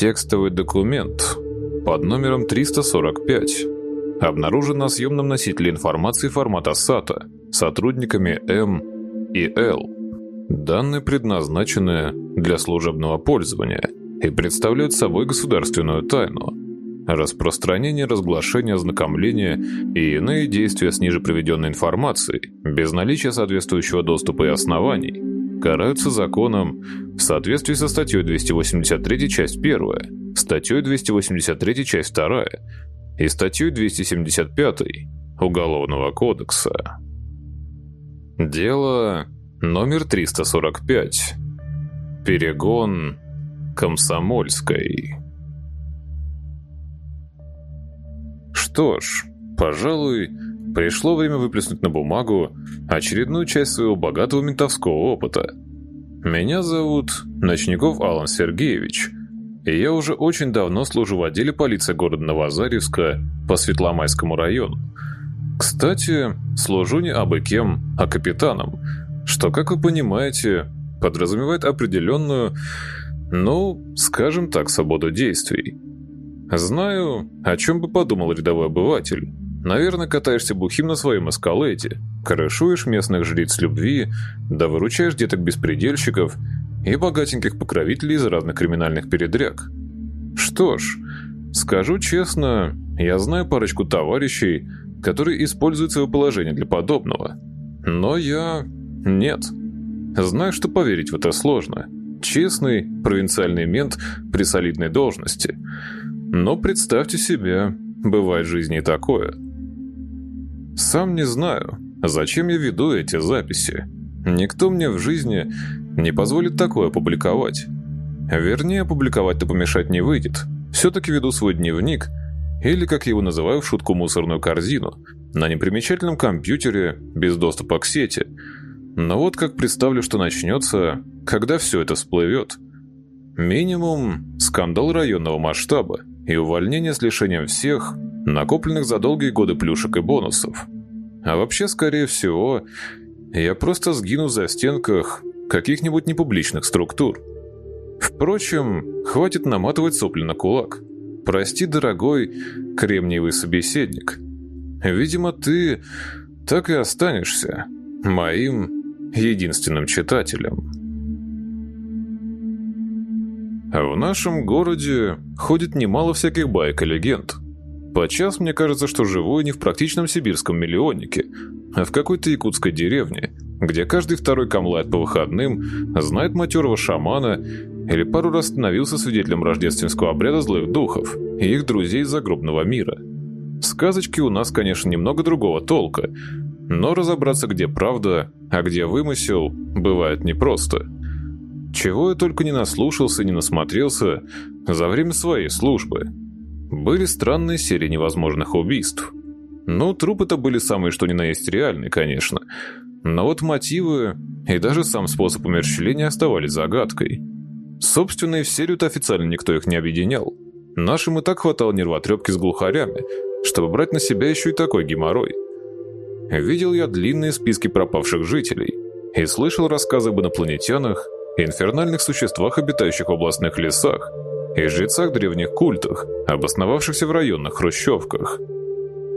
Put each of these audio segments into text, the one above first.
Текстовый документ под номером 345 обнаружен на съемном носителе информации формата SATA сотрудниками М и Л. Данные предназначены для служебного пользования и представляют собой государственную тайну. Распространение, разглашение, ознакомление и иные действия с ниже приведенной информацией без наличия соответствующего доступа и оснований караются законом в соответствии со статьей 283 часть 1, статьей 283 часть 2 и статьей 275 Уголовного кодекса. Дело номер 345. Перегон Комсомольской. Что ж, пожалуй, Пришло время выплеснуть на бумагу очередную часть своего богатого ментовского опыта. Меня зовут Ночников Алан Сергеевич, и я уже очень давно служу в отделе полиции города Новозаревска по Светломайскому району. Кстати, служу не абы кем, а капитаном, что, как вы понимаете, подразумевает определенную, ну, скажем так, свободу действий. Знаю, о чем бы подумал рядовой обыватель, Наверное, катаешься бухим на своем эскалете, крышуешь местных жриц любви, да выручаешь деток-беспредельщиков и богатеньких покровителей из разных криминальных передряг. Что ж, скажу честно, я знаю парочку товарищей, которые используют свое положение для подобного. Но я... нет. Знаю, что поверить в это сложно. Честный провинциальный мент при солидной должности. Но представьте себе, бывает в жизни и такое – сам не знаю, зачем я веду эти записи. Никто мне в жизни не позволит такое опубликовать. Вернее, опубликовать-то помешать не выйдет. Все-таки веду свой дневник, или, как его называю в шутку, мусорную корзину, на непримечательном компьютере без доступа к сети. Но вот как представлю, что начнется, когда все это всплывет. Минимум скандал районного масштаба и увольнение с лишением всех, накопленных за долгие годы плюшек и бонусов. А вообще, скорее всего, я просто сгину за стенках каких-нибудь непубличных структур. Впрочем, хватит наматывать сопли на кулак. Прости, дорогой кремниевый собеседник. Видимо, ты так и останешься моим единственным читателем. В нашем городе ходит немало всяких баек и легенд – Подчас мне кажется, что живу не в практичном сибирском миллионнике, а в какой-то якутской деревне, где каждый второй камлает по выходным, знает матерого шамана или пару раз становился свидетелем рождественского обряда злых духов и их друзей из загробного мира. Сказочки у нас, конечно, немного другого толка, но разобраться, где правда, а где вымысел, бывает непросто. Чего я только не наслушался, не насмотрелся за время своей службы – были странные серии невозможных убийств. Ну, трупы-то были самые что ни на есть реальные, конечно. Но вот мотивы и даже сам способ умерщвления оставались загадкой. Собственно, и в серию-то официально никто их не объединял. Нашим и так хватало нервотрепки с глухарями, чтобы брать на себя еще и такой геморрой. Видел я длинные списки пропавших жителей и слышал рассказы об инопланетянах инфернальных существах, обитающих в областных лесах, и жрецах древних культах, обосновавшихся в районных хрущевках.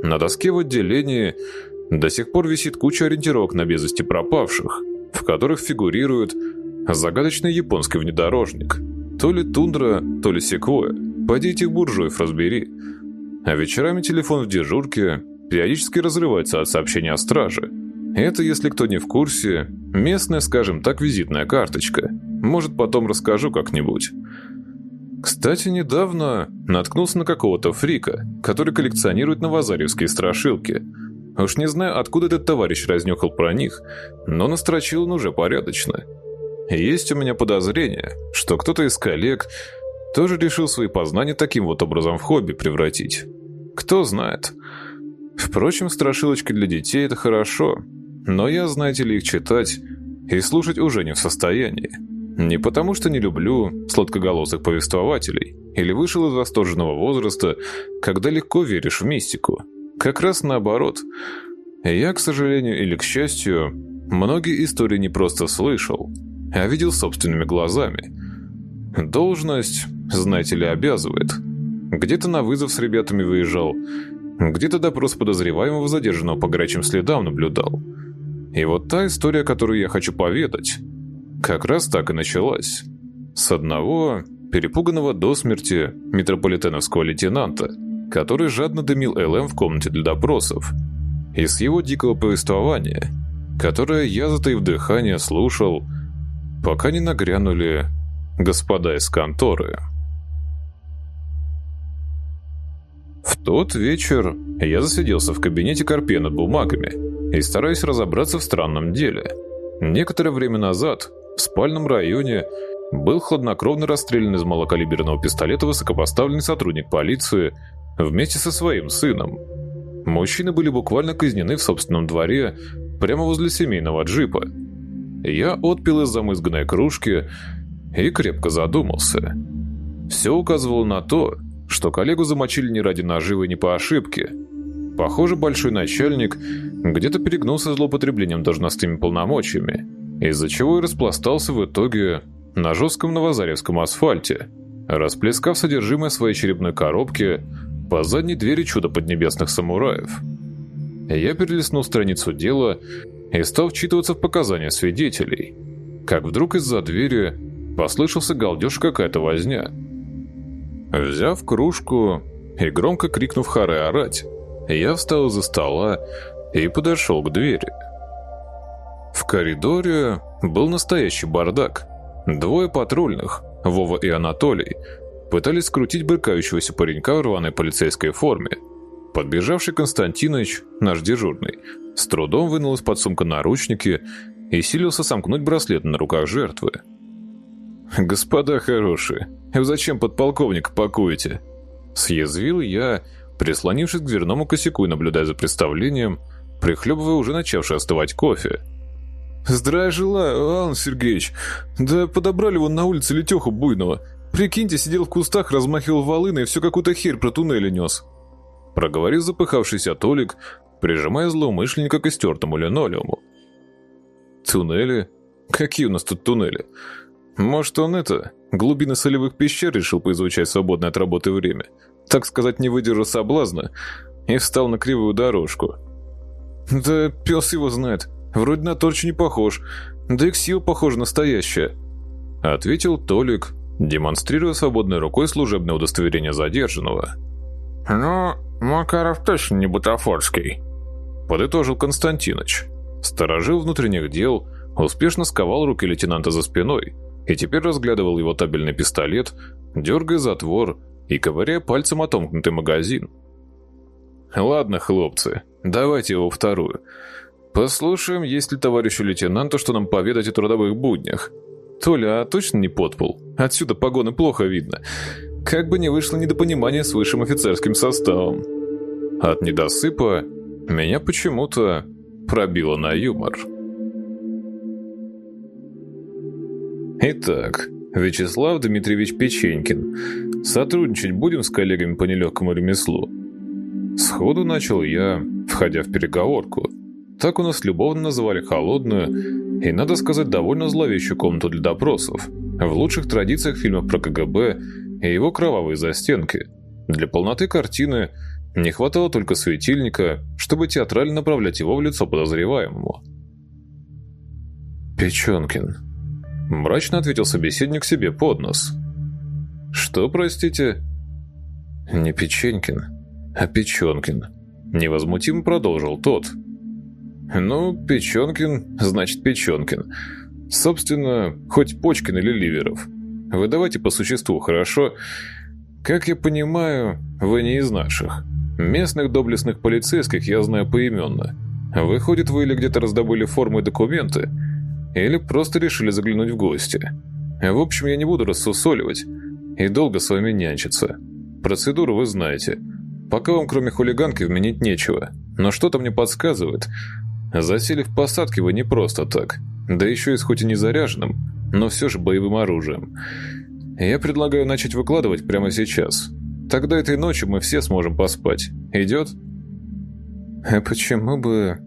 На доске в отделении до сих пор висит куча ориентировок на безвести пропавших, в которых фигурирует загадочный японский внедорожник. То ли тундра, то ли секвоя. Пойди этих буржуев разбери. А вечерами телефон в дежурке периодически разрывается от сообщения о страже. Это, если кто не в курсе, местная, скажем так, визитная карточка. Может, потом расскажу как-нибудь. Кстати, недавно наткнулся на какого-то фрика, который коллекционирует новозаревские страшилки. Уж не знаю, откуда этот товарищ разнюхал про них, но настрочил он уже порядочно. Есть у меня подозрение, что кто-то из коллег тоже решил свои познания таким вот образом в хобби превратить. Кто знает. Впрочем, страшилочки для детей – это хорошо, но я, знаете ли, их читать и слушать уже не в состоянии. Не потому, что не люблю сладкоголосых повествователей или вышел из восторженного возраста, когда легко веришь в мистику. Как раз наоборот. Я, к сожалению или к счастью, многие истории не просто слышал, а видел собственными глазами. Должность знаете ли, обязывает. Где-то на вызов с ребятами выезжал, где-то допрос подозреваемого задержанного по горячим следам наблюдал. И вот та история, которую я хочу поведать, как раз так и началась. С одного перепуганного до смерти метрополитеновского лейтенанта, который жадно дымил ЛМ в комнате для допросов, и с его дикого повествования, которое я, затаив дыхание, слушал, пока не нагрянули господа из конторы. В тот вечер я засиделся в кабинете Карпе над бумагами и стараюсь разобраться в странном деле. Некоторое время назад в спальном районе был хладнокровно расстрелян из малокалиберного пистолета высокопоставленный сотрудник полиции вместе со своим сыном. Мужчины были буквально казнены в собственном дворе прямо возле семейного джипа. Я отпил из замызганной кружки и крепко задумался. Все указывало на то, что коллегу замочили не ради наживы, не по ошибке. Похоже, большой начальник где-то перегнулся злоупотреблением должностными полномочиями, из-за чего и распластался в итоге на жестком новозаревском асфальте, расплескав содержимое своей черепной коробки по задней двери чудо поднебесных самураев. Я перелистнул страницу дела и стал вчитываться в показания свидетелей, как вдруг из-за двери послышался галдеж какая-то возня. Взяв кружку и громко крикнув «Харе орать!», я встал из-за стола и подошел к двери. В коридоре был настоящий бардак. Двое патрульных, Вова и Анатолий, пытались скрутить брыкающегося паренька в рваной полицейской форме. Подбежавший Константинович, наш дежурный, с трудом вынул из-под сумка наручники и силился сомкнуть браслет на руках жертвы. «Господа хорошие, зачем подполковника пакуете?» Съязвил я, прислонившись к дверному косяку и наблюдая за представлением, прихлебывая уже начавший остывать кофе. «Здравия желаю, Алан Сергеевич. Да подобрали вон на улице Летеху Буйного. Прикиньте, сидел в кустах, размахивал волыной и все какую-то херь про туннели нес». Проговорил запыхавшийся Толик, прижимая злоумышленника к истертому линолеуму. «Туннели? Какие у нас тут туннели? Может, он это, глубины солевых пещер решил поизучать свободное от работы время, так сказать, не выдержал соблазна и встал на кривую дорожку. Да пес его знает, вроде на торчу не похож, да и ксива похожа настоящая, ответил Толик, демонстрируя свободной рукой служебное удостоверение задержанного. «Ну, Макаров точно не бутафорский», — подытожил Константинович. Сторожил внутренних дел, успешно сковал руки лейтенанта за спиной и теперь разглядывал его табельный пистолет, дергая затвор и ковыряя пальцем отомкнутый магазин. «Ладно, хлопцы, давайте его вторую. Послушаем, есть ли товарищу лейтенанту, что нам поведать о трудовых буднях. Толя, а точно не подпол? Отсюда погоны плохо видно. Как бы не вышло недопонимание с высшим офицерским составом». От недосыпа меня почему-то пробило на юмор. Итак, Вячеслав Дмитриевич Печенькин. Сотрудничать будем с коллегами по нелегкому ремеслу. Сходу начал я, входя в переговорку. Так у нас любовно называли холодную и, надо сказать, довольно зловещую комнату для допросов. В лучших традициях фильмов про КГБ и его кровавые застенки. Для полноты картины не хватало только светильника, чтобы театрально направлять его в лицо подозреваемому. Печенкин. Мрачно ответил собеседник себе под нос. «Что, простите?» «Не Печенькин, а Печенкин», — невозмутимо продолжил тот. «Ну, Печенкин, значит Печенкин. Собственно, хоть Почкин или Ливеров. Вы давайте по существу, хорошо? Как я понимаю, вы не из наших. Местных доблестных полицейских я знаю поименно. Выходит, вы или где-то раздобыли формы и документы, или просто решили заглянуть в гости. В общем, я не буду рассусоливать и долго с вами нянчиться. Процедуру вы знаете. Пока вам кроме хулиганки вменить нечего. Но что-то мне подсказывает. Засели в посадке вы не просто так. Да еще и с хоть и не заряженным, но все же боевым оружием. Я предлагаю начать выкладывать прямо сейчас. Тогда этой ночью мы все сможем поспать. Идет? А почему бы,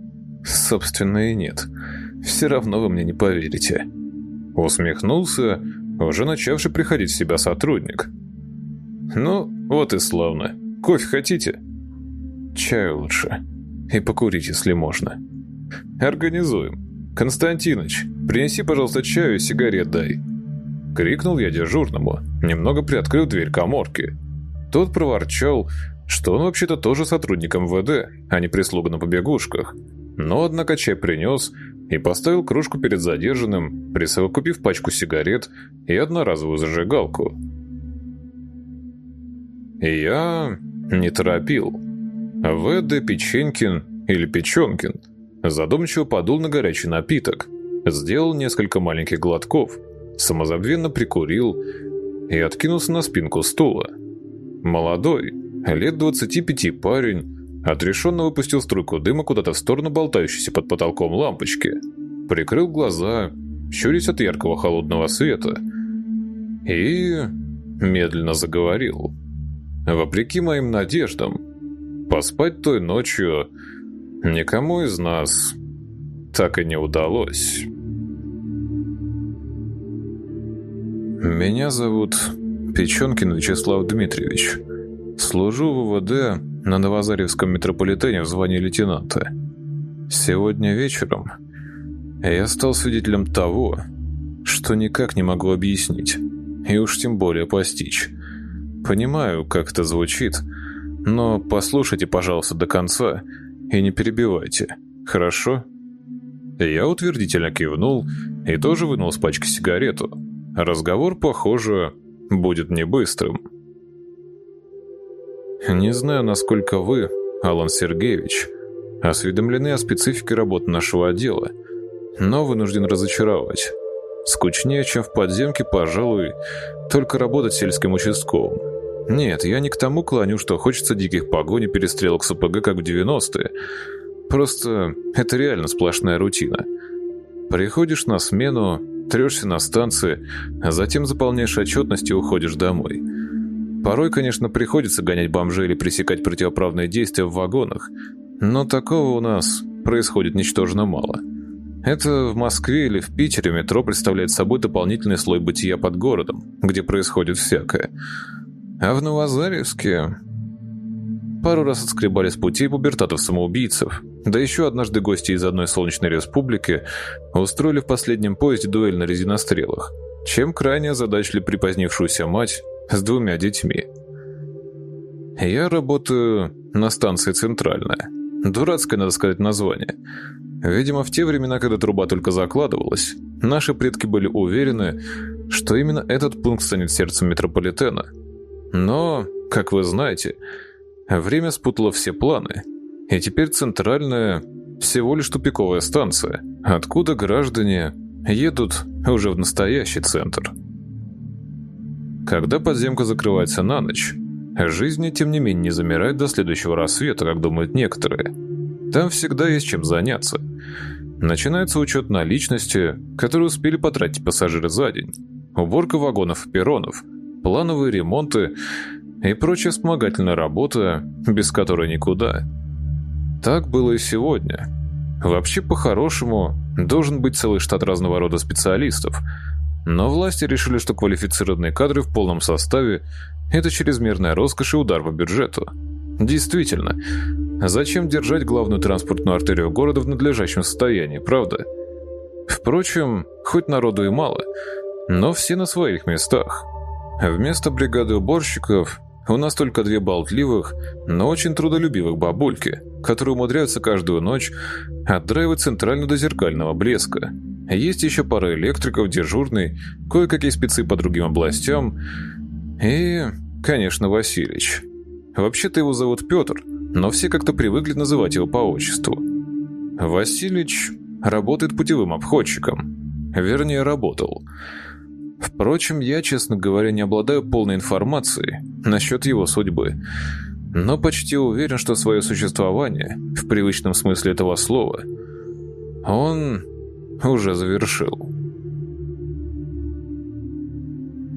собственно, и нет?» Все равно вы мне не поверите». Усмехнулся, уже начавший приходить в себя сотрудник. Ну, вот и славно. Кофе хотите? Чай лучше. И покурить, если можно. Организуем. Константиныч, принеси, пожалуйста, чаю и сигарет дай. Крикнул я дежурному, немного приоткрыл дверь коморки. Тот проворчал, что он вообще-то тоже сотрудник МВД, а не прислуга на побегушках. Но, однако, чай принес и поставил кружку перед задержанным, присовокупив пачку сигарет и одноразовую зажигалку. Я не торопил. В.Д. Печенькин или Печенкин задумчиво подул на горячий напиток, сделал несколько маленьких глотков, самозабвенно прикурил и откинулся на спинку стула. Молодой, лет 25 парень, отрешенно выпустил струйку дыма куда-то в сторону болтающейся под потолком лампочки, прикрыл глаза, щурясь от яркого холодного света, и медленно заговорил. Вопреки моим надеждам, поспать той ночью никому из нас так и не удалось. Меня зовут Печенкин Вячеслав Дмитриевич. Служу в ВВД на Новозаревском метрополитене в звании лейтенанта. Сегодня вечером я стал свидетелем того, что никак не могу объяснить, и уж тем более постичь. Понимаю, как это звучит, но послушайте, пожалуйста, до конца и не перебивайте, хорошо? Я утвердительно кивнул и тоже вынул с пачки сигарету. Разговор, похоже, будет не быстрым. Не знаю, насколько вы, Алан Сергеевич, осведомлены о специфике работы нашего отдела, но вынужден разочаровать. Скучнее, чем в подземке, пожалуй, только работать сельским участковым. Нет, я не к тому клоню, что хочется диких погонь и перестрелок с ОПГ, как в 90-е. Просто это реально сплошная рутина. Приходишь на смену, трешься на станции, а затем заполняешь отчетность и уходишь домой. Порой, конечно, приходится гонять бомжей или пресекать противоправные действия в вагонах, но такого у нас происходит ничтожно мало. Это в Москве или в Питере метро представляет собой дополнительный слой бытия под городом, где происходит всякое. А в Новозаревске пару раз отскребали с пути пубертатов-самоубийцев, да еще однажды гости из одной солнечной республики устроили в последнем поезде дуэль на резинострелах, чем крайне озадачили припозднившуюся мать с двумя детьми. Я работаю на станции «Центральная». Дурацкое, надо сказать, название. Видимо, в те времена, когда труба только закладывалась, наши предки были уверены, что именно этот пункт станет сердцем метрополитена. Но, как вы знаете, Время спутало все планы, и теперь центральная всего лишь тупиковая станция, откуда граждане едут уже в настоящий центр. Когда подземка закрывается на ночь, жизнь, тем не менее, не замирает до следующего рассвета, как думают некоторые. Там всегда есть чем заняться. Начинается учет наличности, которую успели потратить пассажиры за день, уборка вагонов и перронов, плановые ремонты и прочая вспомогательная работа, без которой никуда. Так было и сегодня. Вообще, по-хорошему, должен быть целый штат разного рода специалистов, но власти решили, что квалифицированные кадры в полном составе – это чрезмерная роскошь и удар по бюджету. Действительно, зачем держать главную транспортную артерию города в надлежащем состоянии, правда? Впрочем, хоть народу и мало, но все на своих местах. Вместо бригады уборщиков у нас только две болтливых, но очень трудолюбивых бабульки, которые умудряются каждую ночь отдраивать центрально до зеркального блеска. Есть еще пара электриков, дежурный, кое-какие спецы по другим областям и, конечно, Василич. Вообще-то его зовут Петр, но все как-то привыкли называть его по отчеству. Василич работает путевым обходчиком. Вернее, работал. Впрочем, я, честно говоря, не обладаю полной информацией насчет его судьбы, но почти уверен, что свое существование, в привычном смысле этого слова, он уже завершил.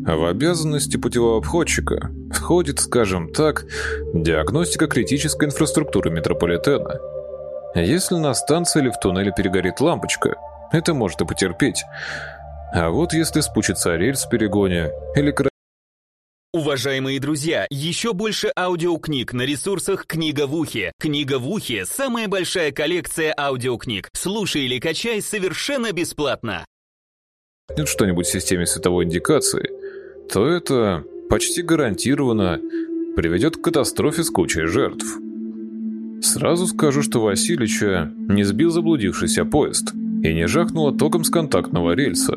В обязанности путевого обходчика входит, скажем так, диагностика критической инфраструктуры метрополитена. Если на станции или в туннеле перегорит лампочка, это может и потерпеть – а вот если спучится рельс в перегоне или Уважаемые друзья, еще больше аудиокниг на ресурсах «Книга в ухе». «Книга в ухе» — самая большая коллекция аудиокниг. Слушай или качай совершенно бесплатно. Что-нибудь в системе световой индикации, то это почти гарантированно приведет к катастрофе с кучей жертв. Сразу скажу, что Васильича не сбил заблудившийся поезд и не жахнуло током с контактного рельса.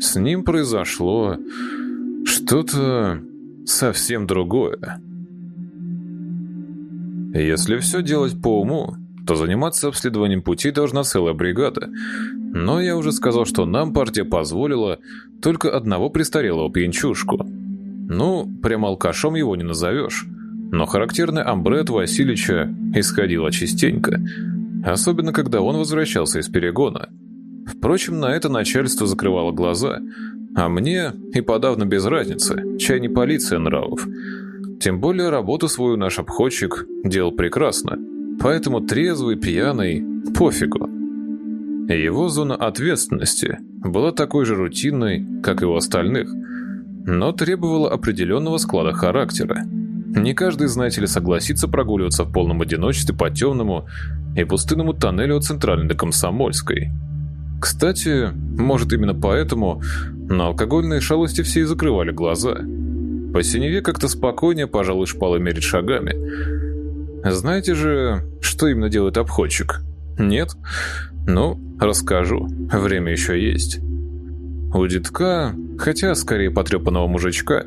С ним произошло что-то совсем другое. Если все делать по уму, то заниматься обследованием пути должна целая бригада. Но я уже сказал, что нам партия позволила только одного престарелого пьянчушку. Ну, прям алкашом его не назовешь. Но характерный амбре от Васильича исходило частенько. Особенно, когда он возвращался из перегона. Впрочем, на это начальство закрывало глаза – а мне и подавно без разницы, чай не полиция нравов. Тем более работу свою наш обходчик делал прекрасно, поэтому трезвый, пьяный, пофигу. Его зона ответственности была такой же рутинной, как и у остальных, но требовала определенного склада характера. Не каждый, знаете ли, согласится прогуливаться в полном одиночестве по темному и пустынному тоннелю от Центральной до Комсомольской – кстати, может именно поэтому на алкогольные шалости все и закрывали глаза. По синеве как-то спокойнее, пожалуй, шпалы мерить шагами. Знаете же, что именно делает обходчик? Нет? Ну, расскажу. Время еще есть. У детка, хотя скорее потрепанного мужичка,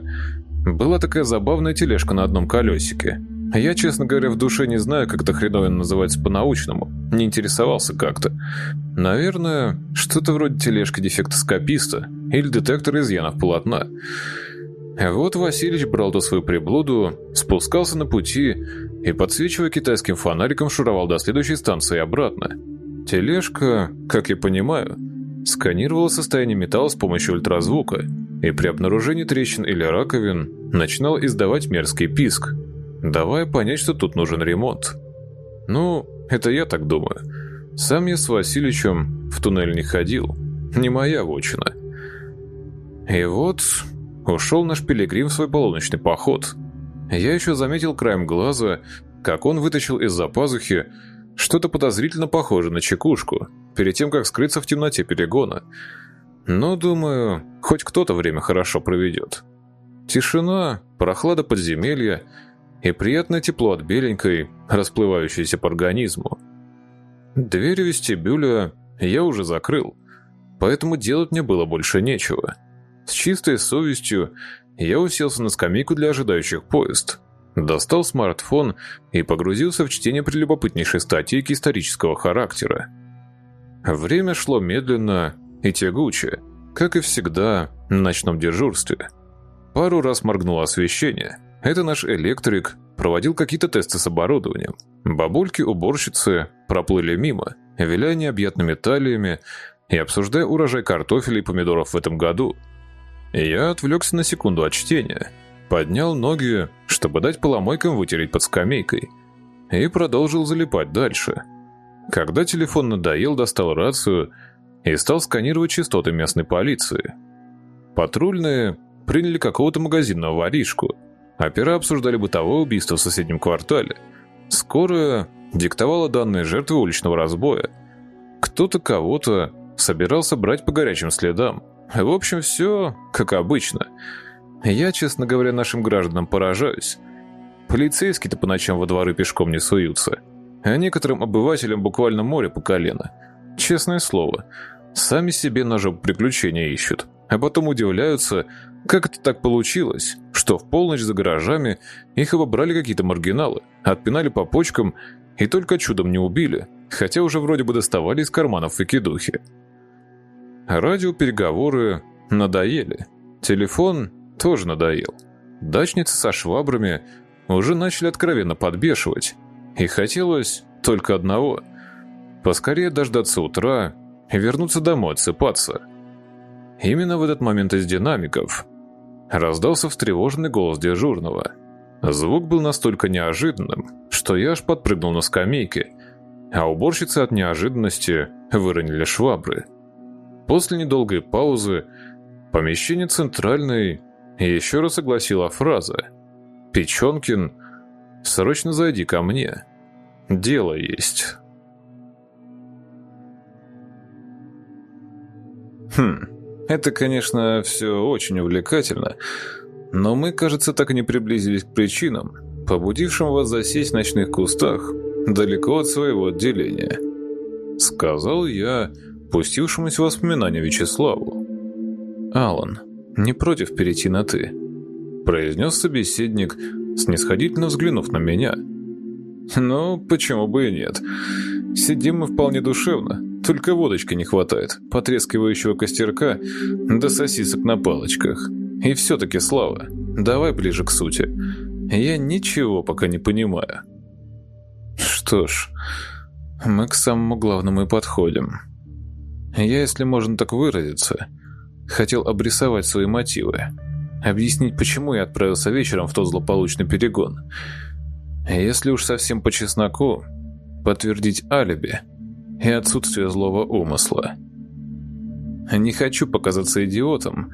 была такая забавная тележка на одном колесике – я, честно говоря, в душе не знаю, как это хреновина называется по-научному. Не интересовался как-то. Наверное, что-то вроде тележки дефектоскописта или детектор изъянов полотна. Вот Васильич брал ту свою приблуду, спускался на пути и, подсвечивая китайским фонариком, шуровал до следующей станции обратно. Тележка, как я понимаю, сканировала состояние металла с помощью ультразвука и при обнаружении трещин или раковин начинал издавать мерзкий писк – давая понять, что тут нужен ремонт. Ну, это я так думаю. Сам я с Васильичем в туннель не ходил. Не моя вотчина. И вот ушел наш пилигрим в свой полуночный поход. Я еще заметил краем глаза, как он вытащил из-за пазухи что-то подозрительно похожее на чекушку, перед тем, как скрыться в темноте перегона. Но, думаю, хоть кто-то время хорошо проведет. Тишина, прохлада подземелья — и приятное тепло от беленькой, расплывающейся по организму. Дверь вестибюля я уже закрыл, поэтому делать мне было больше нечего. С чистой совестью я уселся на скамейку для ожидающих поезд, достал смартфон и погрузился в чтение прелюбопытнейшей статейки исторического характера. Время шло медленно и тягуче, как и всегда на ночном дежурстве. Пару раз моргнуло освещение – это наш электрик проводил какие-то тесты с оборудованием. Бабульки-уборщицы проплыли мимо, виляя необъятными талиями и обсуждая урожай картофеля и помидоров в этом году. Я отвлекся на секунду от чтения, поднял ноги, чтобы дать поломойкам вытереть под скамейкой, и продолжил залипать дальше. Когда телефон надоел, достал рацию и стал сканировать частоты местной полиции. Патрульные приняли какого-то магазинного воришку – Опера обсуждали бытовое убийство в соседнем квартале. Скорая диктовала данные жертвы уличного разбоя. Кто-то кого-то собирался брать по горячим следам. В общем, все как обычно. Я, честно говоря, нашим гражданам поражаюсь. Полицейские-то по ночам во дворы пешком не суются. А некоторым обывателям буквально море по колено. Честное слово, сами себе на жопу приключения ищут. А потом удивляются, как это так получилось, что в полночь за гаражами их обобрали какие-то маргиналы, отпинали по почкам и только чудом не убили, хотя уже вроде бы доставали из карманов выкидухи. Радиопереговоры надоели. Телефон тоже надоел. Дачницы со швабрами уже начали откровенно подбешивать. И хотелось только одного – поскорее дождаться утра и вернуться домой отсыпаться. Именно в этот момент из динамиков Раздался встревоженный голос дежурного. Звук был настолько неожиданным, что я аж подпрыгнул на скамейке, а уборщицы от неожиданности выронили швабры. После недолгой паузы помещение центральной еще раз огласила фраза «Печенкин, срочно зайди ко мне. Дело есть». Хм, это, конечно, все очень увлекательно, но мы, кажется, так и не приблизились к причинам, побудившим вас засесть в ночных кустах далеко от своего отделения. Сказал я, пустившемуся воспоминания Вячеславу. «Алан, не против перейти на «ты», — произнес собеседник, снисходительно взглянув на меня. «Ну, почему бы и нет? Сидим мы вполне душевно, только водочки не хватает, потрескивающего костерка да сосисок на палочках. И все-таки, Слава, давай ближе к сути. Я ничего пока не понимаю». «Что ж, мы к самому главному и подходим». Я, если можно так выразиться, хотел обрисовать свои мотивы, объяснить, почему я отправился вечером в тот злополучный перегон. Если уж совсем по чесноку, подтвердить алиби и отсутствие злого умысла. Не хочу показаться идиотом,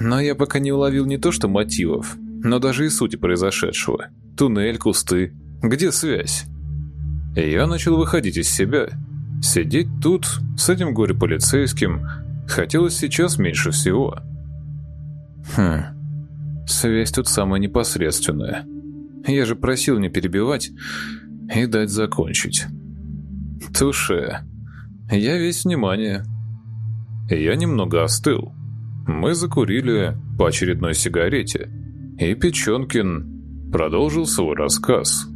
но я пока не уловил не то что мотивов, но даже и сути произошедшего. Туннель, кусты. Где связь? Я начал выходить из себя – Сидеть тут, с этим горе-полицейским, хотелось сейчас меньше всего. Хм, связь тут самая непосредственная. Я же просил не перебивать и дать закончить. Туше. Я весь внимание. Я немного остыл. Мы закурили по очередной сигарете, и Печенкин продолжил свой рассказ.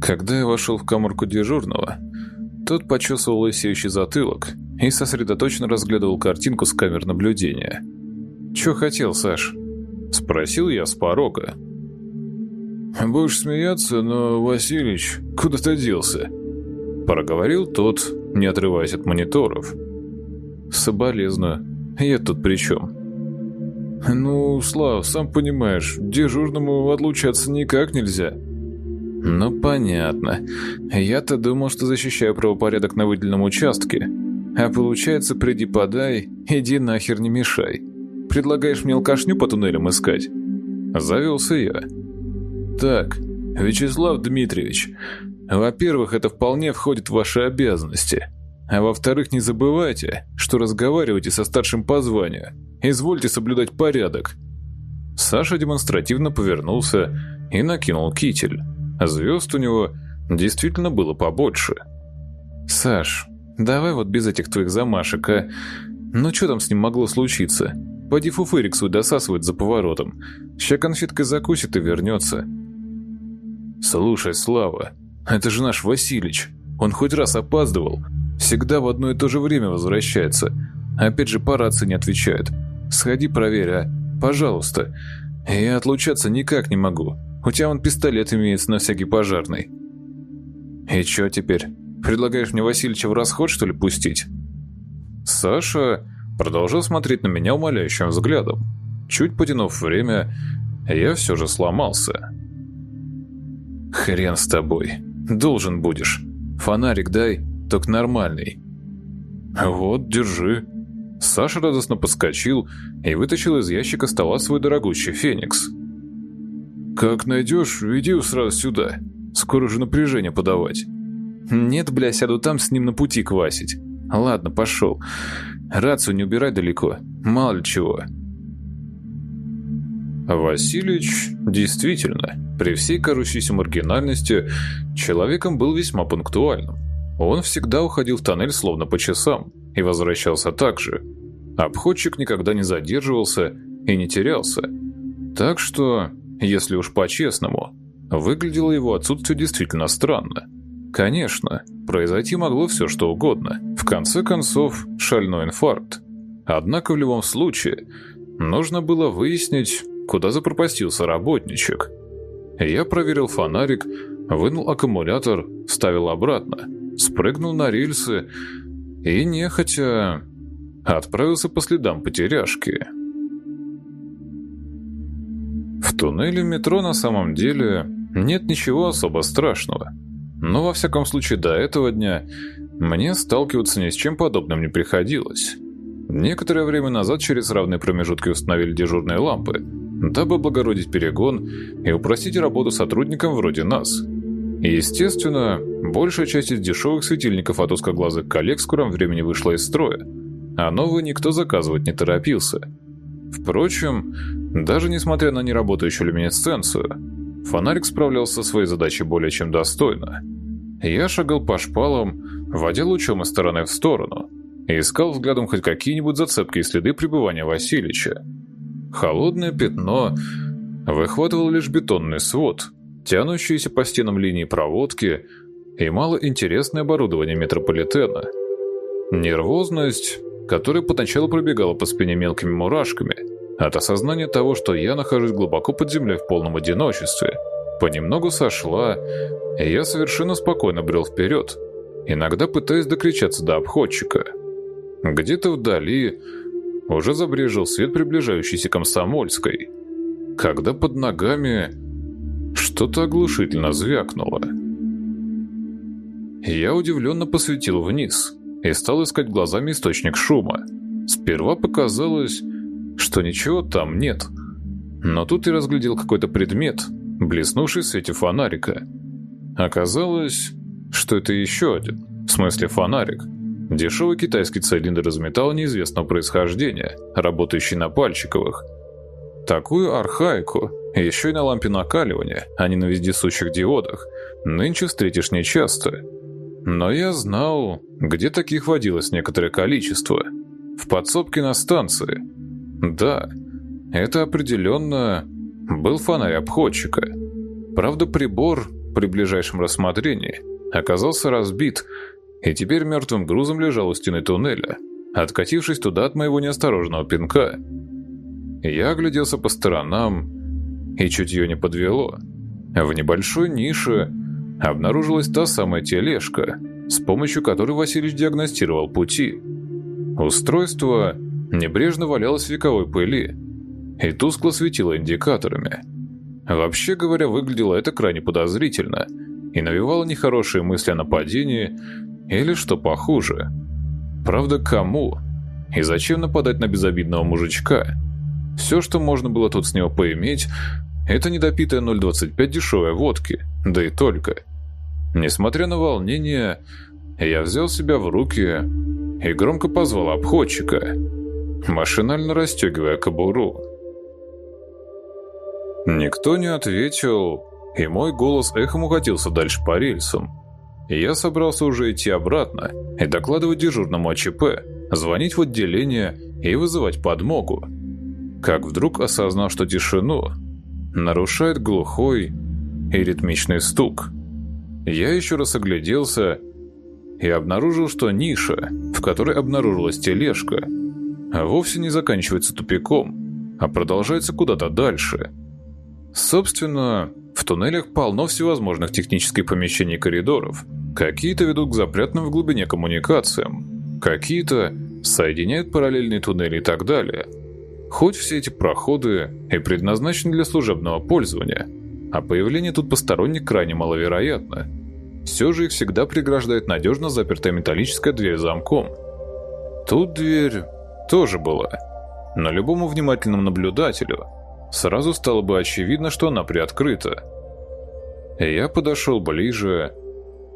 Когда я вошел в каморку дежурного, тот почесывал лысеющий затылок и сосредоточенно разглядывал картинку с камер наблюдения. «Чё хотел, Саш?» – спросил я с порога. «Будешь смеяться, но Василич куда-то делся», – проговорил тот, не отрываясь от мониторов. «Соболезную. Я тут при чем?» «Ну, Слав, сам понимаешь, дежурному отлучаться никак нельзя». «Ну, понятно. Я-то думал, что защищаю правопорядок на выделенном участке. А получается, приди подай, иди нахер не мешай. Предлагаешь мне алкашню по туннелям искать?» Завелся я. «Так, Вячеслав Дмитриевич, во-первых, это вполне входит в ваши обязанности. А во-вторых, не забывайте, что разговариваете со старшим по званию. Извольте соблюдать порядок». Саша демонстративно повернулся и накинул китель звезд у него действительно было побольше. «Саш, давай вот без этих твоих замашек, а? Ну что там с ним могло случиться? Поди фуфырик свой досасывает за поворотом. Ща конфеткой закусит и вернется». «Слушай, Слава, это же наш Василич. Он хоть раз опаздывал. Всегда в одно и то же время возвращается. Опять же по рации не отвечает. Сходи проверь, а? Пожалуйста. Я отлучаться никак не могу. У тебя вон пистолет имеется на всякий пожарный. И чё теперь? Предлагаешь мне Васильича в расход, что ли, пустить? Саша продолжал смотреть на меня умоляющим взглядом. Чуть потянув время, я все же сломался. Хрен с тобой. Должен будешь. Фонарик дай, только нормальный. Вот, держи. Саша радостно подскочил и вытащил из ящика стола свой дорогущий феникс. «Как найдешь, веди сразу сюда. Скоро же напряжение подавать». «Нет, бля, сяду там с ним на пути квасить. Ладно, пошел. Рацию не убирай далеко, мало ли чего». Васильевич действительно, при всей кажущейся маргинальности, человеком был весьма пунктуальным. Он всегда уходил в тоннель словно по часам и возвращался так же. Обходчик никогда не задерживался и не терялся. Так что если уж по-честному, выглядело его отсутствие действительно странно. Конечно, произойти могло все что угодно. В конце концов, шальной инфаркт. Однако в любом случае, нужно было выяснить, куда запропастился работничек. Я проверил фонарик, вынул аккумулятор, вставил обратно, спрыгнул на рельсы и, нехотя, отправился по следам потеряшки. В туннеле метро на самом деле нет ничего особо страшного. Но во всяком случае до этого дня мне сталкиваться ни с чем подобным не приходилось. Некоторое время назад через равные промежутки установили дежурные лампы, дабы облагородить перегон и упростить работу сотрудникам вроде нас. естественно, большая часть из дешевых светильников от узкоглазых коллег в скором времени вышла из строя, а новые никто заказывать не торопился. Впрочем, даже несмотря на неработающую люминесценцию, фонарик справлялся со своей задачей более чем достойно. Я шагал по шпалам, водя лучом из стороны в сторону, и искал взглядом хоть какие-нибудь зацепки и следы пребывания Васильича. Холодное пятно выхватывал лишь бетонный свод, тянущиеся по стенам линии проводки и малоинтересное оборудование метрополитена. Нервозность, которая поначалу пробегала по спине мелкими мурашками, от осознания того, что я нахожусь глубоко под землей в полном одиночестве, понемногу сошла, и я совершенно спокойно брел вперед, иногда пытаясь докричаться до обходчика. Где-то вдали уже забрежил свет приближающейся комсомольской, когда под ногами что-то оглушительно звякнуло. Я удивленно посветил вниз и стал искать глазами источник шума. Сперва показалось, что ничего там нет, но тут я разглядел какой-то предмет, блеснувший в свете фонарика. Оказалось, что это еще один, в смысле фонарик. Дешевый китайский цилиндр из металла неизвестного происхождения, работающий на пальчиковых. Такую архаику, еще и на лампе накаливания, а не на вездесущих диодах, нынче встретишь нечасто. Но я знал, где таких водилось некоторое количество. В подсобке на станции. Да, это определенно был фонарь обходчика. Правда, прибор при ближайшем рассмотрении оказался разбит и теперь мертвым грузом лежал у стены туннеля, откатившись туда от моего неосторожного пинка. Я огляделся по сторонам, и чутье не подвело. В небольшой нише обнаружилась та самая тележка, с помощью которой Василий диагностировал пути. Устройство небрежно валялось в вековой пыли и тускло светило индикаторами. Вообще говоря, выглядело это крайне подозрительно и навевало нехорошие мысли о нападении или что похуже. Правда, кому? И зачем нападать на безобидного мужичка? Все, что можно было тут с него поиметь, это недопитая 0,25 дешевой водки, да и только. Несмотря на волнение, я взял себя в руки и громко позвал обходчика, машинально расстегивая кобуру. Никто не ответил, и мой голос эхом укатился дальше по рельсам. Я собрался уже идти обратно и докладывать дежурному АЧП, звонить в отделение и вызывать подмогу. Как вдруг осознал, что тишину нарушает глухой и ритмичный стук. Я еще раз огляделся и обнаружил, что ниша, в которой обнаружилась тележка, вовсе не заканчивается тупиком, а продолжается куда-то дальше. Собственно, в туннелях полно всевозможных технических помещений и коридоров. Какие-то ведут к запрятанным в глубине коммуникациям, какие-то соединяют параллельные туннели и так далее. Хоть все эти проходы и предназначены для служебного пользования, а появление тут посторонних крайне маловероятно. Все же их всегда преграждает надежно запертая металлическая дверь замком. Тут дверь тоже была, но любому внимательному наблюдателю – сразу стало бы очевидно, что она приоткрыта. Я подошел ближе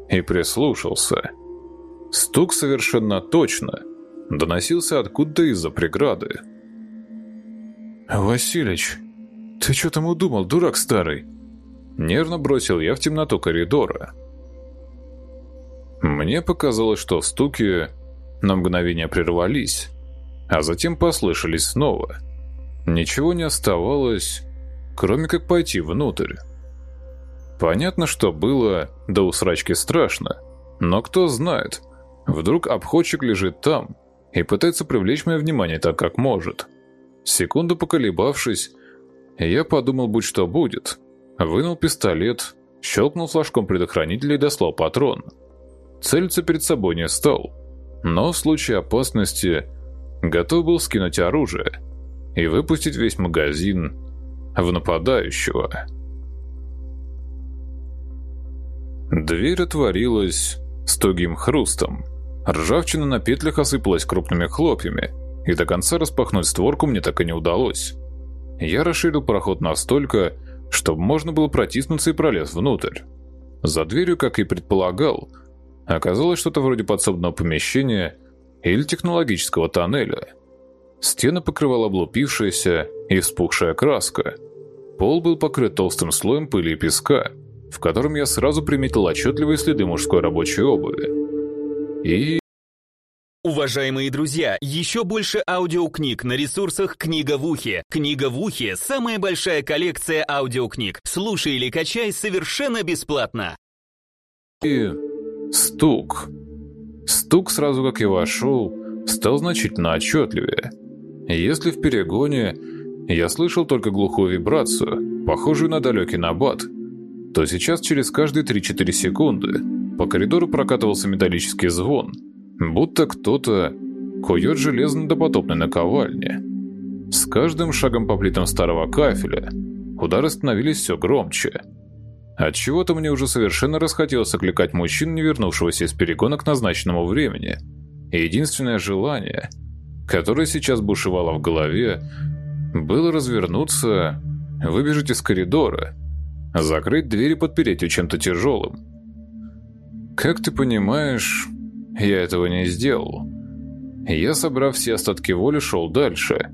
и прислушался. Стук совершенно точно доносился откуда-то из-за преграды. «Василич, ты что там удумал, дурак старый?» Нервно бросил я в темноту коридора. Мне показалось, что стуки на мгновение прервались, а затем послышались снова – Ничего не оставалось, кроме как пойти внутрь. Понятно, что было до усрачки страшно, но кто знает, вдруг обходчик лежит там и пытается привлечь мое внимание так, как может. Секунду поколебавшись, я подумал, будь что будет, вынул пистолет, щелкнул флажком предохранителя и дослал патрон. Целиться перед собой не стал, но в случае опасности готов был скинуть оружие – и выпустить весь магазин в нападающего. Дверь отворилась с тугим хрустом. Ржавчина на петлях осыпалась крупными хлопьями, и до конца распахнуть створку мне так и не удалось. Я расширил проход настолько, чтобы можно было протиснуться и пролез внутрь. За дверью, как и предполагал, оказалось что-то вроде подсобного помещения или технологического тоннеля. Стены покрывала облупившаяся и вспухшая краска. Пол был покрыт толстым слоем пыли и песка, в котором я сразу приметил отчетливые следы мужской рабочей обуви. И... Уважаемые друзья, еще больше аудиокниг на ресурсах «Книга в ухе». «Книга в ухе» — самая большая коллекция аудиокниг. Слушай или качай совершенно бесплатно. И... стук. Стук сразу как я вошел, стал значительно отчетливее. Если в перегоне я слышал только глухую вибрацию, похожую на далекий набат, то сейчас через каждые 3-4 секунды по коридору прокатывался металлический звон, будто кто-то кует железно допотопной наковальне. С каждым шагом по плитам старого кафеля удары становились все громче. Отчего-то мне уже совершенно расхотелось окликать мужчин, не вернувшегося из перегона к назначенному времени. И единственное желание — которое сейчас бушевало в голове, было развернуться, выбежать из коридора, закрыть дверь и подпереть ее чем-то тяжелым. Как ты понимаешь, я этого не сделал. Я, собрав все остатки воли, шел дальше,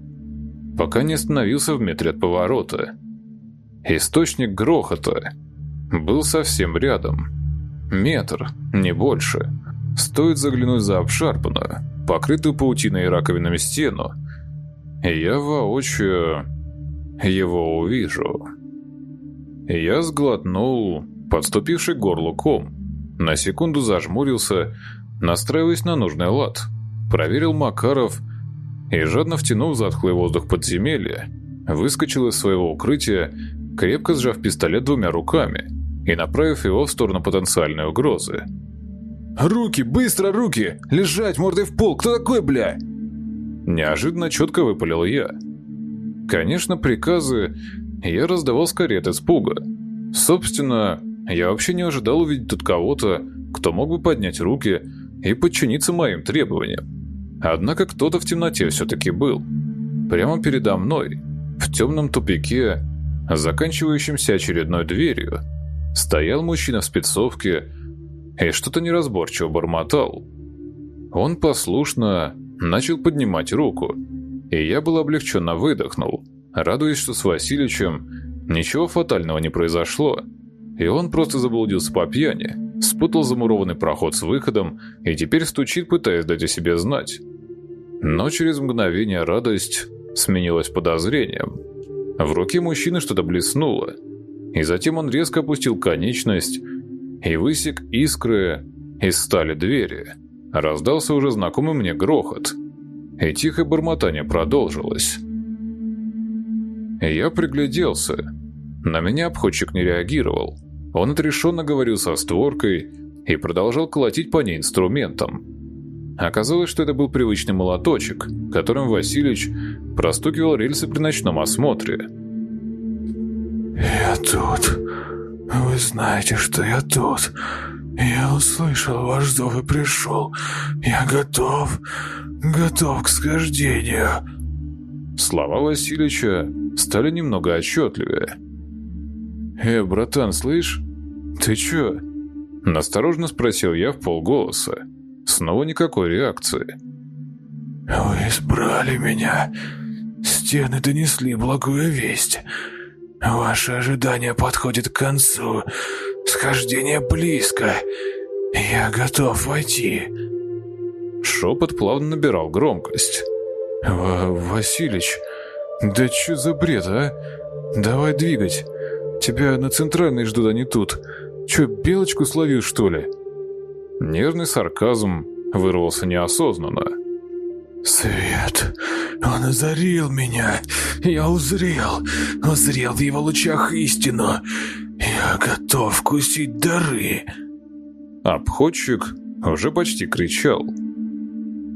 пока не остановился в метре от поворота. Источник грохота был совсем рядом. Метр, не больше. Стоит заглянуть за обшарпанную, покрытую паутиной и раковинами стену, я воочию его увижу. Я сглотнул подступивший к горлу ком, на секунду зажмурился, настраиваясь на нужный лад, проверил Макаров и, жадно втянув затхлый воздух подземелья, выскочил из своего укрытия, крепко сжав пистолет двумя руками и направив его в сторону потенциальной угрозы. «Руки, быстро руки! Лежать мордой в пол! Кто такой, бля?» Неожиданно четко выпалил я. Конечно, приказы я раздавал скорее от испуга. Собственно, я вообще не ожидал увидеть тут кого-то, кто мог бы поднять руки и подчиниться моим требованиям. Однако кто-то в темноте все-таки был. Прямо передо мной, в темном тупике, заканчивающемся очередной дверью, стоял мужчина в спецовке и что-то неразборчиво бормотал. Он послушно начал поднимать руку, и я был облегченно выдохнул, радуясь, что с Васильичем ничего фатального не произошло, и он просто заблудился по пьяни, спутал замурованный проход с выходом и теперь стучит, пытаясь дать о себе знать. Но через мгновение радость сменилась подозрением. В руке мужчины что-то блеснуло, и затем он резко опустил конечность и высек искры из стали двери. Раздался уже знакомый мне грохот, и тихое бормотание продолжилось. Я пригляделся. На меня обходчик не реагировал. Он отрешенно говорил со створкой и продолжал колотить по ней инструментом. Оказалось, что это был привычный молоточек, которым Васильич простукивал рельсы при ночном осмотре. «Я тут», «Вы знаете, что я тут. Я услышал ваш зов и пришел. Я готов, готов к схождению». Слова Васильича стали немного отчетливее. «Э, братан, слышь, ты чё?» Насторожно спросил я в полголоса. Снова никакой реакции. «Вы избрали меня. Стены донесли благую весть. Ваше ожидание подходит к концу. Схождение близко. Я готов войти. Шепот плавно набирал громкость. В «Василич, да что за бред, а? Давай двигать. Тебя на центральной ждут, а не тут. Че, белочку словил, что ли?» Нервный сарказм вырвался неосознанно. Свет, он озарил меня. Я узрел, узрел в его лучах истину. Я готов вкусить дары. Обходчик уже почти кричал.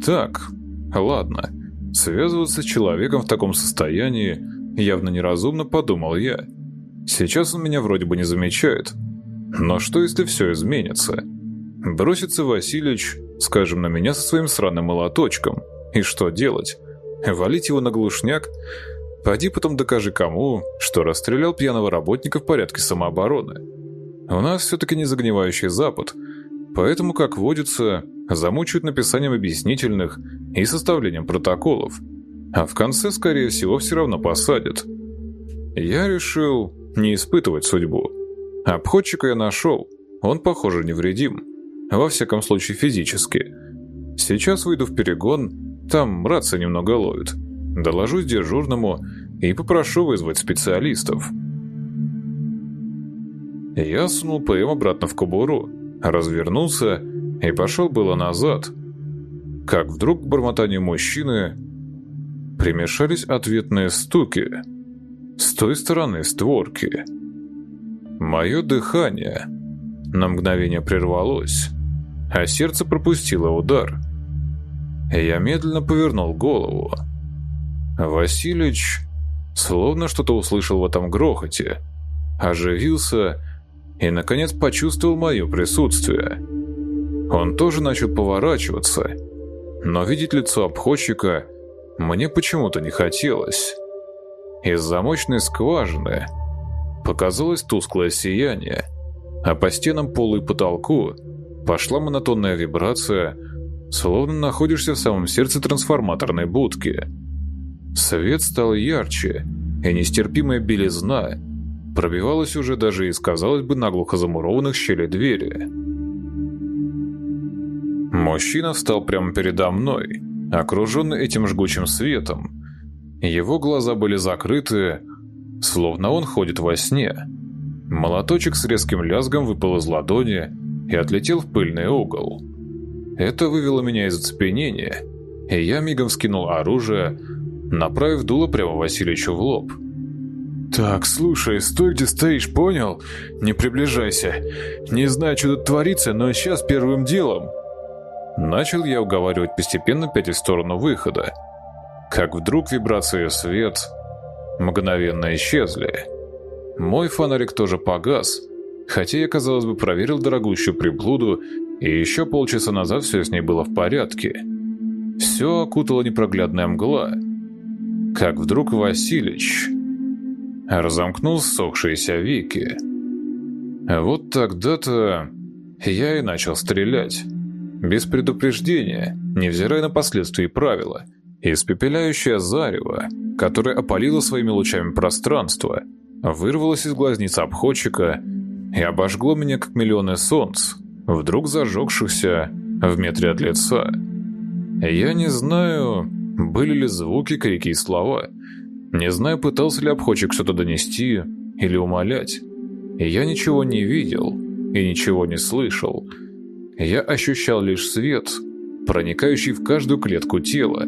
Так, ладно, связываться с человеком в таком состоянии явно неразумно, подумал я. Сейчас он меня вроде бы не замечает. Но что, если все изменится? Бросится Васильич, скажем, на меня со своим сраным молоточком – и что делать? Валить его на глушняк? Пойди потом докажи кому, что расстрелял пьяного работника в порядке самообороны. У нас все-таки не загнивающий Запад, поэтому, как водится, замучают написанием объяснительных и составлением протоколов, а в конце, скорее всего, все равно посадят. Я решил не испытывать судьбу. Обходчика я нашел, он, похоже, невредим, во всяком случае физически. Сейчас выйду в перегон, там рация немного ловит. Доложусь дежурному и попрошу вызвать специалистов. Я сунул ПМ обратно в кобуру, развернулся и пошел было назад. Как вдруг к бормотанию мужчины примешались ответные стуки с той стороны створки. Мое дыхание на мгновение прервалось, а сердце пропустило удар. Я медленно повернул голову. Василич словно что-то услышал в этом грохоте, оживился и, наконец, почувствовал мое присутствие. Он тоже начал поворачиваться, но видеть лицо обходчика мне почему-то не хотелось. Из замочной скважины показалось тусклое сияние, а по стенам пола и потолку пошла монотонная вибрация, словно находишься в самом сердце трансформаторной будки. Свет стал ярче, и нестерпимая белизна пробивалась уже даже из, казалось бы, наглухо замурованных щелей двери. Мужчина встал прямо передо мной, окруженный этим жгучим светом. Его глаза были закрыты, словно он ходит во сне. Молоточек с резким лязгом выпал из ладони и отлетел в пыльный угол. Это вывело меня из оцепенения, и я мигом скинул оружие, направив дуло прямо Васильевичу в лоб. «Так, слушай, стой, где стоишь, понял? Не приближайся. Не знаю, что тут творится, но сейчас первым делом...» Начал я уговаривать постепенно пять в сторону выхода. Как вдруг вибрации и свет мгновенно исчезли. Мой фонарик тоже погас, хотя я, казалось бы, проверил дорогущую приблуду, и еще полчаса назад все с ней было в порядке. Все окутала непроглядная мгла. Как вдруг Василич разомкнул ссохшиеся веки. Вот тогда-то я и начал стрелять. Без предупреждения, невзирая на последствия и правила. Испепеляющее зарево, которое опалило своими лучами пространство, вырвалось из глазниц обходчика и обожгло меня, как миллионы солнц, вдруг зажегшихся в метре от лица. Я не знаю, были ли звуки, крики и слова. Не знаю, пытался ли обходчик что-то донести или умолять. Я ничего не видел и ничего не слышал. Я ощущал лишь свет, проникающий в каждую клетку тела,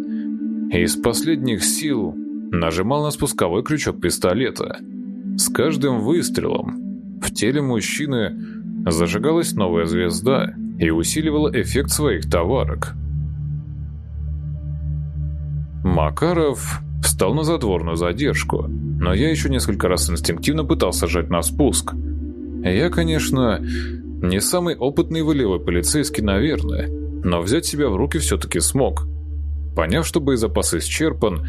и из последних сил нажимал на спусковой крючок пистолета. С каждым выстрелом в теле мужчины зажигалась новая звезда и усиливала эффект своих товарок. Макаров встал на задворную задержку, но я еще несколько раз инстинктивно пытался жать на спуск. Я, конечно, не самый опытный волевой полицейский, наверное, но взять себя в руки все-таки смог. Поняв, что боезапас исчерпан,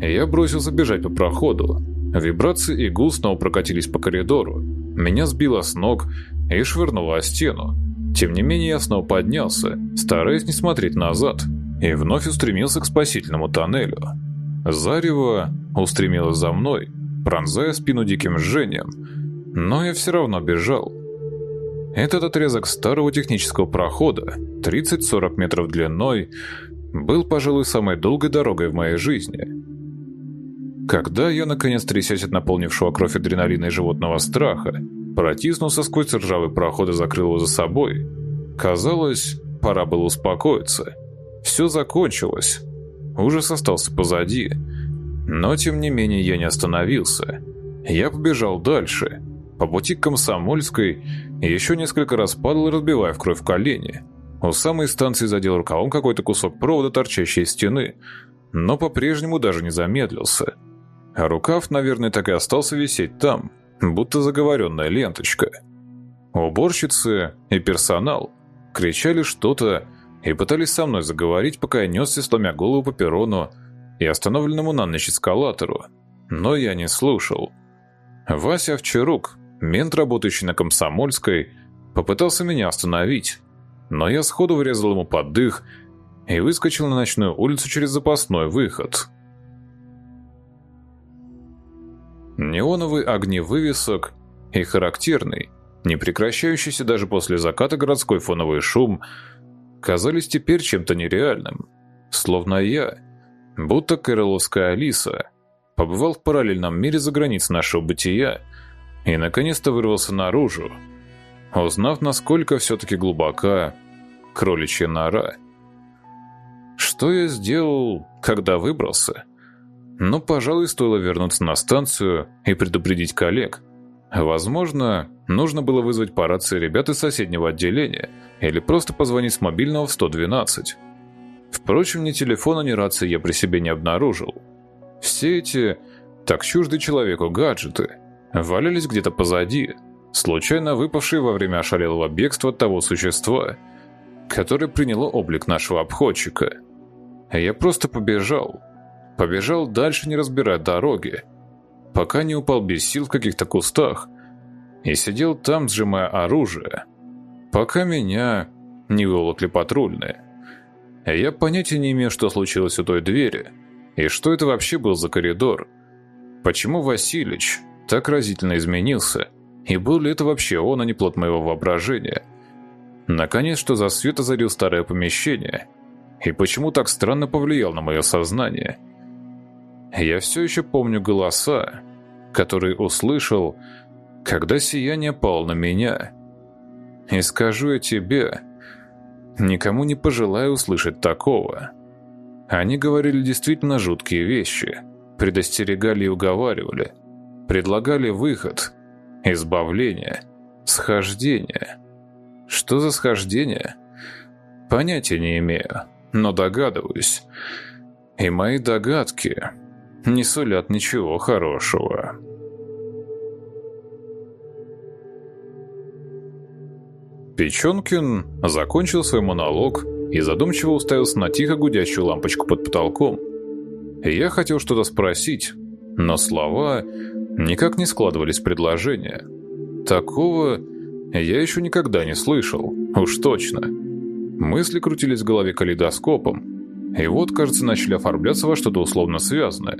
я бросился бежать по проходу. Вибрации и гул снова прокатились по коридору. Меня сбило с ног и швырнуло о стену. Тем не менее, я снова поднялся, стараясь не смотреть назад, и вновь устремился к спасительному тоннелю. Зарево устремилось за мной, пронзая спину диким жжением, но я все равно бежал. Этот отрезок старого технического прохода, 30-40 метров длиной, был, пожалуй, самой долгой дорогой в моей жизни. Когда я, наконец, трясясь от наполнившего кровь адреналина и животного страха, протиснулся сквозь ржавый проход и закрыл его за собой, казалось, пора было успокоиться. Все закончилось. Ужас остался позади. Но, тем не менее, я не остановился. Я побежал дальше, по пути к Комсомольской, еще несколько раз падал, разбивая в кровь колени. У самой станции задел рукавом какой-то кусок провода, торчащей из стены, но по-прежнему даже не замедлился. А рукав, наверное, так и остался висеть там, будто заговоренная ленточка. Уборщицы и персонал кричали что-то и пытались со мной заговорить, пока я несся, сломя голову по перрону, и остановленному на ночь эскалатору, но я не слушал. Вася Овчарук, мент, работающий на Комсомольской, попытался меня остановить, но я сходу врезал ему под дых и выскочил на ночную улицу через запасной выход. Неоновые огни вывесок и характерный, не прекращающийся даже после заката городской фоновый шум казались теперь чем-то нереальным, словно я, будто кэроловская Алиса, побывал в параллельном мире за границей нашего бытия и наконец-то вырвался наружу, узнав, насколько все-таки глубока кроличья нора. Что я сделал, когда выбрался? Ну, пожалуй, стоило вернуться на станцию и предупредить коллег. Возможно, нужно было вызвать по рации ребят из соседнего отделения или просто позвонить с мобильного в 112. Впрочем, ни телефона, ни рации я при себе не обнаружил. Все эти, так чужды человеку гаджеты, валялись где-то позади, случайно выпавшие во время ошалелого бегства того существа, которое приняло облик нашего обходчика. Я просто побежал. Побежал дальше, не разбирая дороги, пока не упал без сил в каких-то кустах и сидел там, сжимая оружие, пока меня не выволокли патрульные. Я понятия не имею, что случилось у той двери, и что это вообще был за коридор. Почему Василич так разительно изменился, и был ли это вообще он, а не плод моего воображения? Наконец, что за свет озарил старое помещение, и почему так странно повлиял на мое сознание? Я все еще помню голоса, которые услышал, когда сияние пало на меня. И скажу я тебе, никому не пожелаю услышать такого. Они говорили действительно жуткие вещи, предостерегали и уговаривали, предлагали выход, избавление, схождение. Что за схождение? Понятия не имею, но догадываюсь. И мои догадки не сулят ничего хорошего. Печенкин закончил свой монолог и задумчиво уставился на тихо гудящую лампочку под потолком. Я хотел что-то спросить, но слова никак не складывались в предложение. Такого я еще никогда не слышал, уж точно. Мысли крутились в голове калейдоскопом, и вот, кажется, начали оформляться во что-то условно связанное.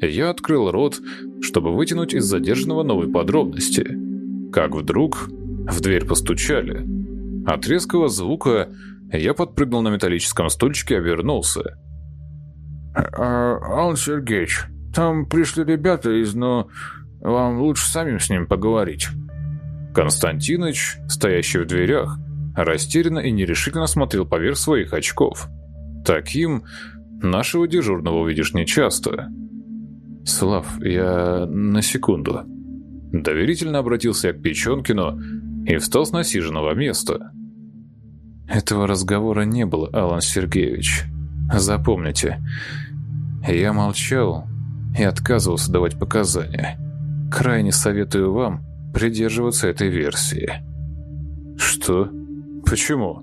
Я открыл рот, чтобы вытянуть из задержанного новой подробности. Как вдруг в дверь постучали. От резкого звука я подпрыгнул на металлическом стульчике и обернулся. А, «Алан Сергеевич, там пришли ребята из, но вам лучше самим с ним поговорить». Константиныч, стоящий в дверях, растерянно и нерешительно смотрел поверх своих очков. Таким нашего дежурного увидишь нечасто. «Слав, я на секунду». Доверительно обратился я к Печенкину и встал с насиженного места. Этого разговора не было, Алан Сергеевич. Запомните, я молчал и отказывался давать показания. Крайне советую вам придерживаться этой версии. Что? Почему?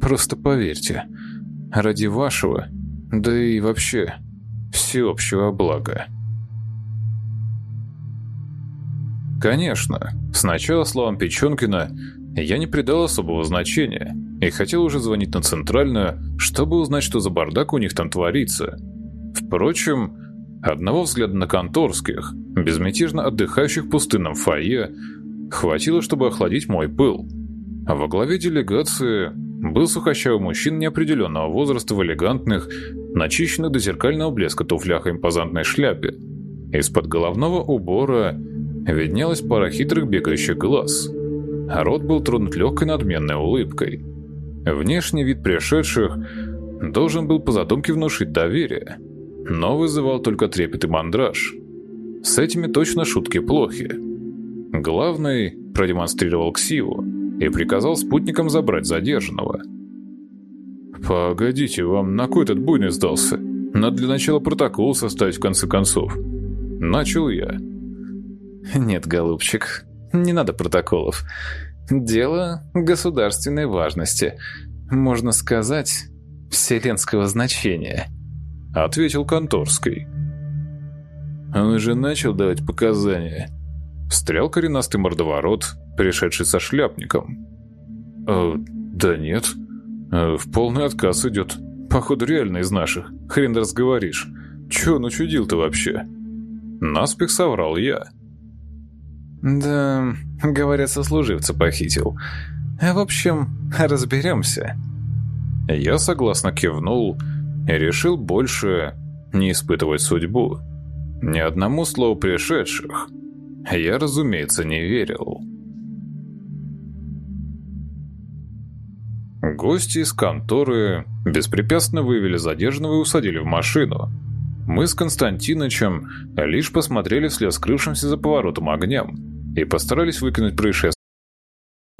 Просто поверьте, ради вашего, да и вообще всеобщего блага. Конечно, сначала словам Печенкина я не придал особого значения и хотел уже звонить на центральную, чтобы узнать, что за бардак у них там творится. Впрочем, одного взгляда на конторских, безмятежно отдыхающих в пустынном фойе, хватило, чтобы охладить мой пыл. А во главе делегации был сухощавый мужчина неопределенного возраста в элегантных, начищенных до зеркального блеска туфлях и импозантной шляпе. Из-под головного убора виднелась пара хитрых бегающих глаз, рот был тронут легкой надменной улыбкой. Внешний вид пришедших должен был по задумке внушить доверие, но вызывал только трепет и мандраж. С этими точно шутки плохи. Главный продемонстрировал ксиву и приказал спутникам забрать задержанного. «Погодите, вам на кой этот буйный сдался? Надо для начала протокол составить в конце концов». Начал я. «Нет, голубчик, не надо протоколов. Дело государственной важности, можно сказать, вселенского значения». — ответил Конторский. «Он уже начал давать показания?» Встрял коренастый мордоворот, пришедший со шляпником. «Э, «Да нет. Э, в полный отказ идет. Походу, реально из наших. Хрен разговоришь. Че он учудил-то вообще?» Наспех соврал я. «Да, говорят, сослуживца похитил. В общем, разберемся». Я согласно кивнул и решил больше не испытывать судьбу. Ни одному слову пришедших я, разумеется, не верил. Гости из конторы беспрепятственно вывели задержанного и усадили в машину. Мы с Константинычем лишь посмотрели вслед скрывшимся за поворотом огням и постарались выкинуть происшествие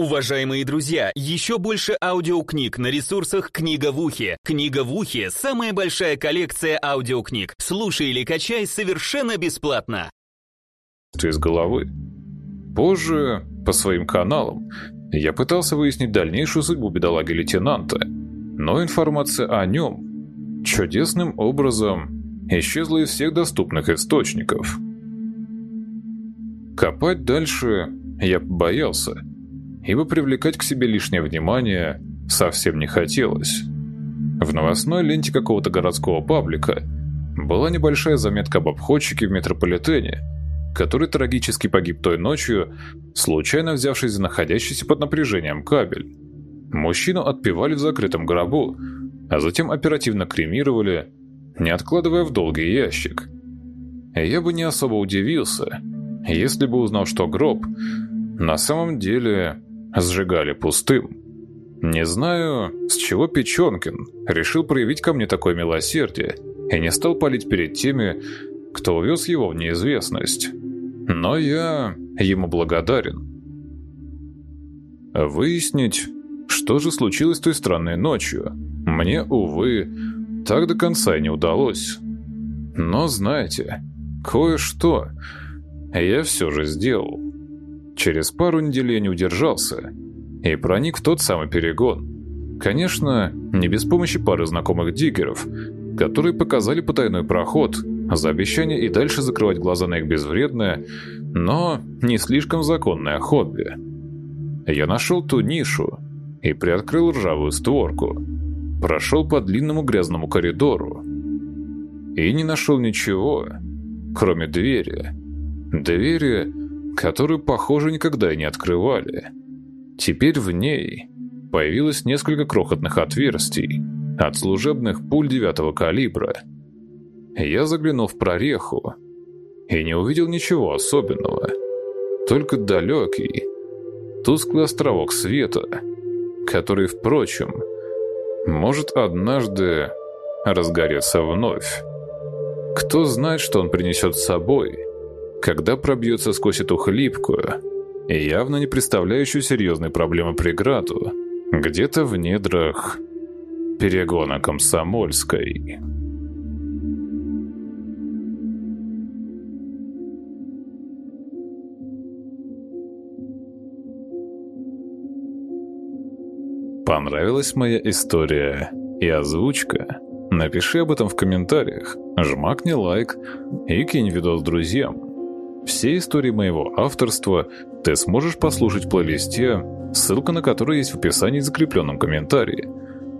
Уважаемые друзья, еще больше аудиокниг на ресурсах «Книга в ухе». «Книга в ухе» — самая большая коллекция аудиокниг. Слушай или качай совершенно бесплатно. Из головы. Позже, по своим каналам, я пытался выяснить дальнейшую судьбу бедолаги-лейтенанта, но информация о нем чудесным образом исчезла из всех доступных источников. Копать дальше я побоялся — ибо привлекать к себе лишнее внимание совсем не хотелось. В новостной ленте какого-то городского паблика была небольшая заметка об обходчике в метрополитене, который трагически погиб той ночью, случайно взявшись за находящийся под напряжением кабель. Мужчину отпевали в закрытом гробу, а затем оперативно кремировали, не откладывая в долгий ящик. Я бы не особо удивился, если бы узнал, что гроб на самом деле сжигали пустым. Не знаю, с чего Печенкин решил проявить ко мне такое милосердие и не стал палить перед теми, кто увез его в неизвестность. Но я ему благодарен. Выяснить, что же случилось той странной ночью, мне, увы, так до конца и не удалось. Но знаете, кое-что я все же сделал. Через пару недель я не удержался и проник в тот самый перегон. Конечно, не без помощи пары знакомых диггеров, которые показали потайной проход, за обещание и дальше закрывать глаза на их безвредное, но не слишком законное хобби. Я нашел ту нишу и приоткрыл ржавую створку. Прошел по длинному грязному коридору и не нашел ничего, кроме двери. Двери, которую, похоже, никогда и не открывали. Теперь в ней появилось несколько крохотных отверстий от служебных пуль девятого калибра. Я заглянул в прореху и не увидел ничего особенного, только далекий, тусклый островок света, который, впрочем, может однажды разгореться вновь. Кто знает, что он принесет с собой – когда пробьется сквозь эту хлипкую и явно не представляющую серьезной проблемы преграду, где-то в недрах перегона Комсомольской. Понравилась моя история и озвучка? Напиши об этом в комментариях, жмакни лайк и кинь видос друзьям. Все истории моего авторства ты сможешь послушать в плейлисте, ссылка на который есть в описании и закрепленном комментарии.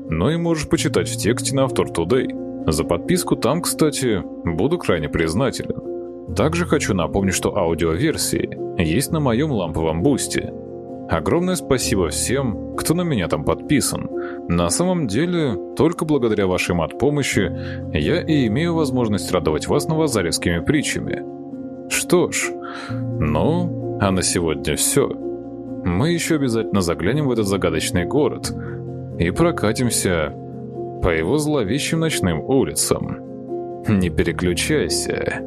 Но и можешь почитать в тексте на Автор Today. За подписку там, кстати, буду крайне признателен. Также хочу напомнить, что аудиоверсии есть на моем ламповом бусте. Огромное спасибо всем, кто на меня там подписан. На самом деле, только благодаря вашей мат-помощи я и имею возможность радовать вас новозаревскими притчами. Что ж, ну, а на сегодня все. Мы еще обязательно заглянем в этот загадочный город и прокатимся по его зловещим ночным улицам. Не переключайся.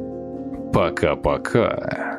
Пока-пока.